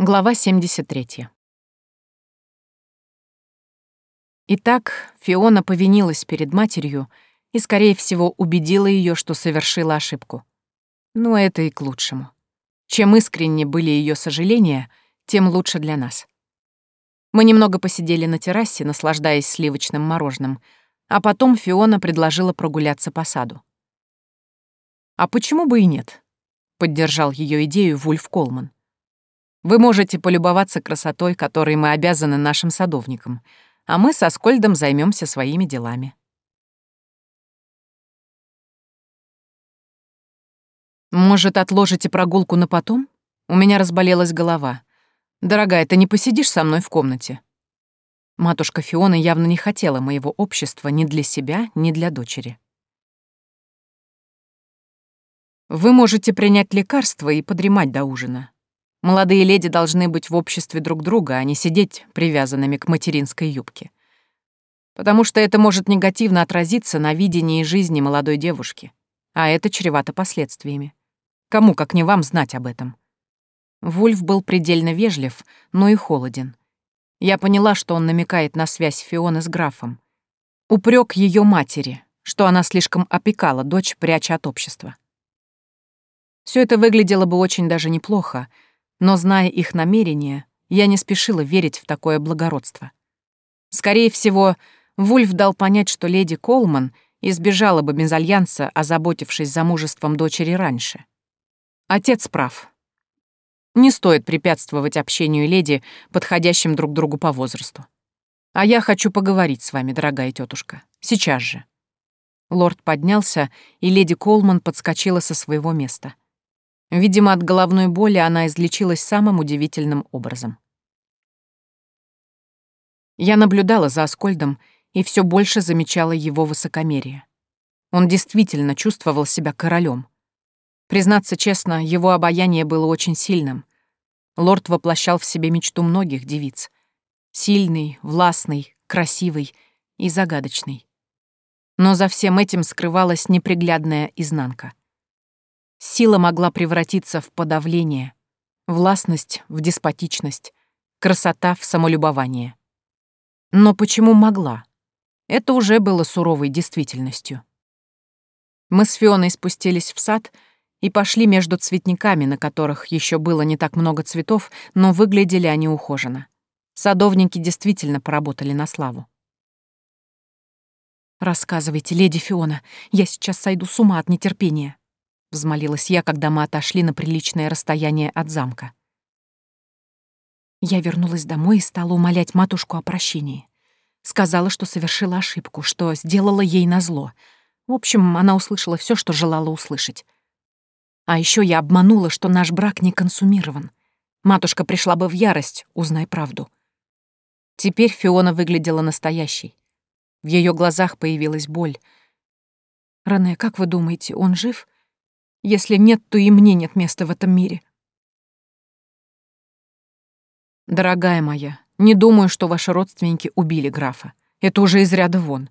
Глава 73. Итак, Фиона повинилась перед матерью и, скорее всего, убедила ее, что совершила ошибку. Но это и к лучшему. Чем искренне были ее сожаления, тем лучше для нас. Мы немного посидели на террасе, наслаждаясь сливочным мороженым, а потом Фиона предложила прогуляться по саду. «А почему бы и нет?» — поддержал ее идею Вульф Колман. Вы можете полюбоваться красотой, которой мы обязаны нашим садовникам, а мы со Скольдом займемся своими делами. Может, отложите прогулку на потом? У меня разболелась голова. Дорогая, ты не посидишь со мной в комнате? Матушка Фиона явно не хотела моего общества ни для себя, ни для дочери. Вы можете принять лекарство и подремать до ужина. Молодые леди должны быть в обществе друг друга, а не сидеть привязанными к материнской юбке. Потому что это может негативно отразиться на видении жизни молодой девушки, а это чревато последствиями. Кому, как не вам, знать об этом? Вульф был предельно вежлив, но и холоден. Я поняла, что он намекает на связь Фионы с графом. Упрек ее матери, что она слишком опекала дочь, пряча от общества. Все это выглядело бы очень даже неплохо, но, зная их намерения, я не спешила верить в такое благородство. Скорее всего, Вульф дал понять, что леди Колман избежала бы мезальянса, озаботившись замужеством дочери раньше. Отец прав. Не стоит препятствовать общению леди, подходящим друг другу по возрасту. А я хочу поговорить с вами, дорогая тетушка. Сейчас же. Лорд поднялся, и леди Колман подскочила со своего места. Видимо, от головной боли она излечилась самым удивительным образом. Я наблюдала за Аскольдом и все больше замечала его высокомерие. Он действительно чувствовал себя королем. Признаться честно, его обаяние было очень сильным. Лорд воплощал в себе мечту многих девиц. Сильный, властный, красивый и загадочный. Но за всем этим скрывалась неприглядная изнанка. Сила могла превратиться в подавление, властность — в деспотичность, красота — в самолюбование. Но почему могла? Это уже было суровой действительностью. Мы с Фионой спустились в сад и пошли между цветниками, на которых еще было не так много цветов, но выглядели они ухоженно. Садовники действительно поработали на славу. «Рассказывайте, леди Фиона, я сейчас сойду с ума от нетерпения», — взмолилась я, когда мы отошли на приличное расстояние от замка. Я вернулась домой и стала умолять матушку о прощении. Сказала, что совершила ошибку, что сделала ей назло. В общем, она услышала все, что желала услышать. А еще я обманула, что наш брак не консумирован. Матушка пришла бы в ярость, узнай правду. Теперь Фиона выглядела настоящей. В ее глазах появилась боль. «Рене, как вы думаете, он жив?» Если нет, то и мне нет места в этом мире. Дорогая моя, не думаю, что ваши родственники убили графа. Это уже из ряда вон.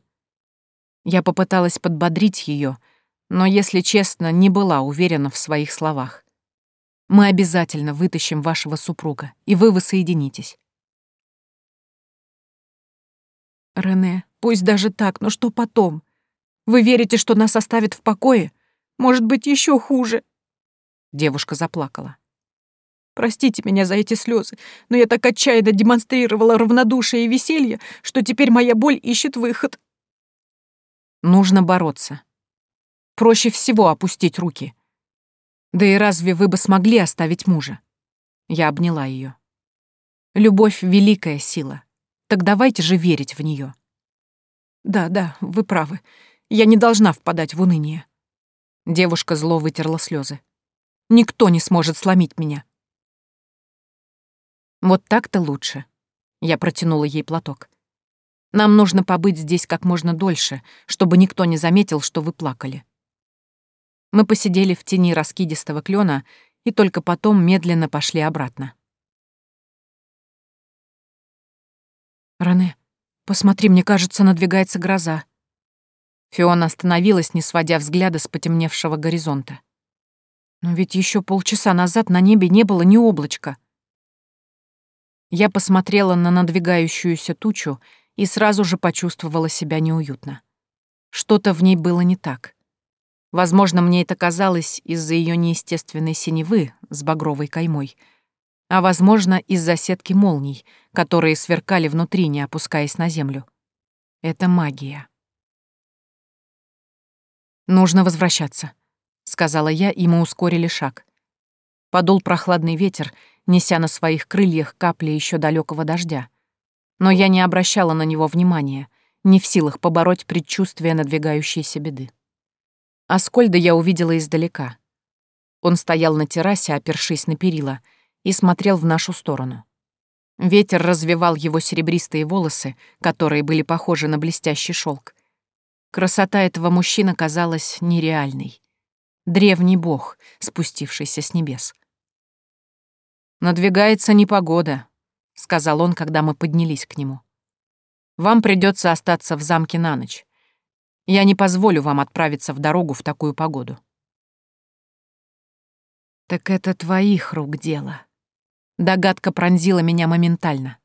Я попыталась подбодрить ее, но, если честно, не была уверена в своих словах. Мы обязательно вытащим вашего супруга, и вы воссоединитесь. Рене, пусть даже так, но что потом? Вы верите, что нас оставят в покое? Может быть, еще хуже. Девушка заплакала. Простите меня за эти слезы, но я так отчаянно демонстрировала равнодушие и веселье, что теперь моя боль ищет выход. Нужно бороться. Проще всего опустить руки. Да и разве вы бы смогли оставить мужа? Я обняла ее. Любовь — великая сила. Так давайте же верить в нее. Да, да, вы правы. Я не должна впадать в уныние. Девушка зло вытерла слезы. Никто не сможет сломить меня. Вот так-то лучше. Я протянула ей платок. Нам нужно побыть здесь как можно дольше, чтобы никто не заметил, что вы плакали. Мы посидели в тени раскидистого клена и только потом медленно пошли обратно. Ране, посмотри, мне кажется, надвигается гроза. Фиона остановилась, не сводя взгляда с потемневшего горизонта. Но ведь еще полчаса назад на небе не было ни облачка. Я посмотрела на надвигающуюся тучу и сразу же почувствовала себя неуютно. Что-то в ней было не так. Возможно, мне это казалось из-за ее неестественной синевы с багровой каймой, а, возможно, из-за сетки молний, которые сверкали внутри, не опускаясь на землю. Это магия. «Нужно возвращаться», — сказала я, и мы ускорили шаг. Подул прохладный ветер, неся на своих крыльях капли еще далекого дождя. Но я не обращала на него внимания, не в силах побороть предчувствие надвигающейся беды. Аскольда я увидела издалека. Он стоял на террасе, опершись на перила, и смотрел в нашу сторону. Ветер развивал его серебристые волосы, которые были похожи на блестящий шелк. Красота этого мужчины казалась нереальной. Древний бог, спустившийся с небес. «Надвигается непогода», — сказал он, когда мы поднялись к нему. «Вам придется остаться в замке на ночь. Я не позволю вам отправиться в дорогу в такую погоду. Так это твоих рук дело. Догадка пронзила меня моментально.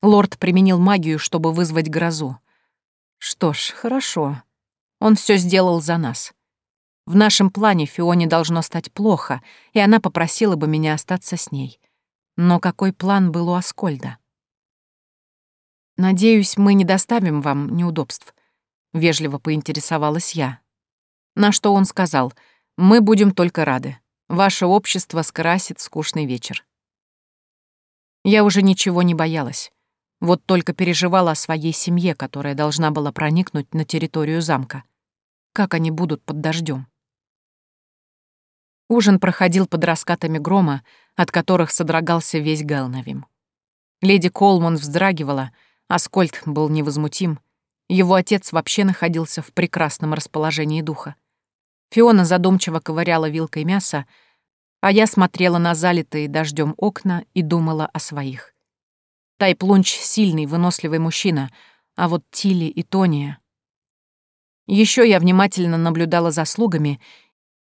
Лорд применил магию, чтобы вызвать грозу. Что ж, хорошо. Он все сделал за нас. В нашем плане Фионе должно стать плохо, и она попросила бы меня остаться с ней. Но какой план был у Аскольда? Надеюсь, мы не доставим вам неудобств. — вежливо поинтересовалась я. На что он сказал, «Мы будем только рады. Ваше общество скрасит скучный вечер». Я уже ничего не боялась. Вот только переживала о своей семье, которая должна была проникнуть на территорию замка. Как они будут под дождем? Ужин проходил под раскатами грома, от которых содрогался весь Галнавим. Леди Колман вздрагивала, а Скольд был невозмутим, его отец вообще находился в прекрасном расположении духа. Фиона задумчиво ковыряла вилкой мясо, а я смотрела на залитые дождем окна и думала о своих. Тайплунч — сильный, выносливый мужчина, а вот Тили и Тония... Еще я внимательно наблюдала за слугами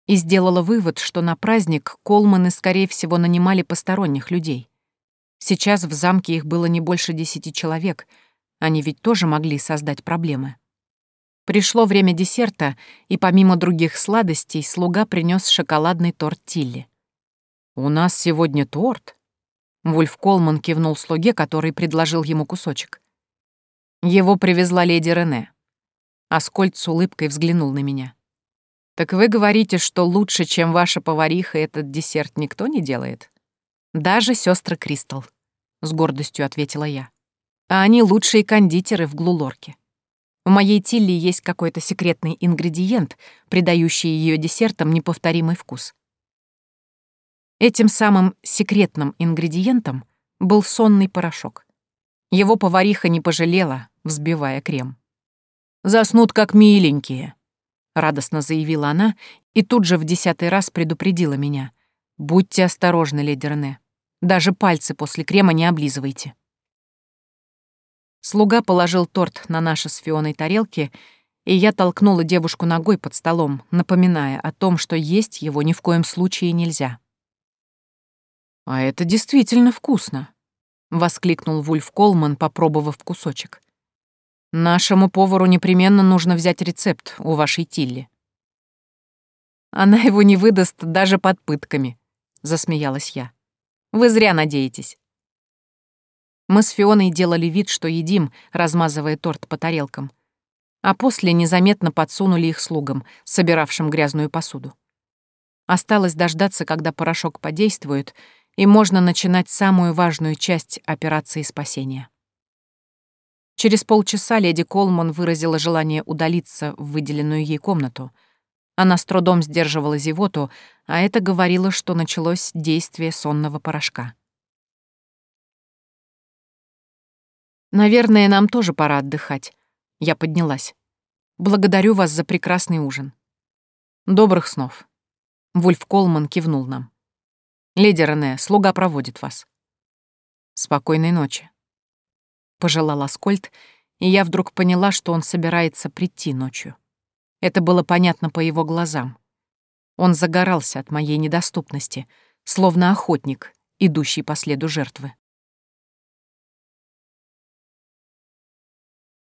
и сделала вывод, что на праздник Колманы, скорее всего, нанимали посторонних людей. Сейчас в замке их было не больше десяти человек — они ведь тоже могли создать проблемы. Пришло время десерта, и помимо других сладостей слуга принес шоколадный торт Тилли. «У нас сегодня торт?» Вульф Колман кивнул слуге, который предложил ему кусочек. Его привезла леди Рене. Аскольд с улыбкой взглянул на меня. «Так вы говорите, что лучше, чем ваша повариха, этот десерт никто не делает?» «Даже сестры Кристал», — с гордостью ответила я а они лучшие кондитеры в Глулорке. В моей Тилли есть какой-то секретный ингредиент, придающий ее десертам неповторимый вкус. Этим самым секретным ингредиентом был сонный порошок. Его повариха не пожалела, взбивая крем. «Заснут как миленькие», — радостно заявила она и тут же в десятый раз предупредила меня. «Будьте осторожны, леди Рене. Даже пальцы после крема не облизывайте». Слуга положил торт на наши с Фионой тарелки, и я толкнула девушку ногой под столом, напоминая о том, что есть его ни в коем случае нельзя. «А это действительно вкусно», — воскликнул Вульф Колман, попробовав кусочек. «Нашему повару непременно нужно взять рецепт у вашей Тилли». «Она его не выдаст даже под пытками», — засмеялась я. «Вы зря надеетесь. Мы с Фионой делали вид, что едим, размазывая торт по тарелкам. А после незаметно подсунули их слугам, собиравшим грязную посуду. Осталось дождаться, когда порошок подействует, и можно начинать самую важную часть операции спасения. Через полчаса леди Колман выразила желание удалиться в выделенную ей комнату. Она с трудом сдерживала зевоту, а это говорило, что началось действие сонного порошка. Наверное, нам тоже пора отдыхать. Я поднялась. Благодарю вас за прекрасный ужин. Добрых снов. Вульф Колман кивнул нам. Леди Рене, слуга проводит вас. Спокойной ночи. Пожелал Аскольд, и я вдруг поняла, что он собирается прийти ночью. Это было понятно по его глазам. Он загорался от моей недоступности, словно охотник, идущий по следу жертвы.